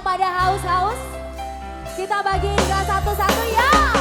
pada haus-haus, kita bagi ke satu-satu ya.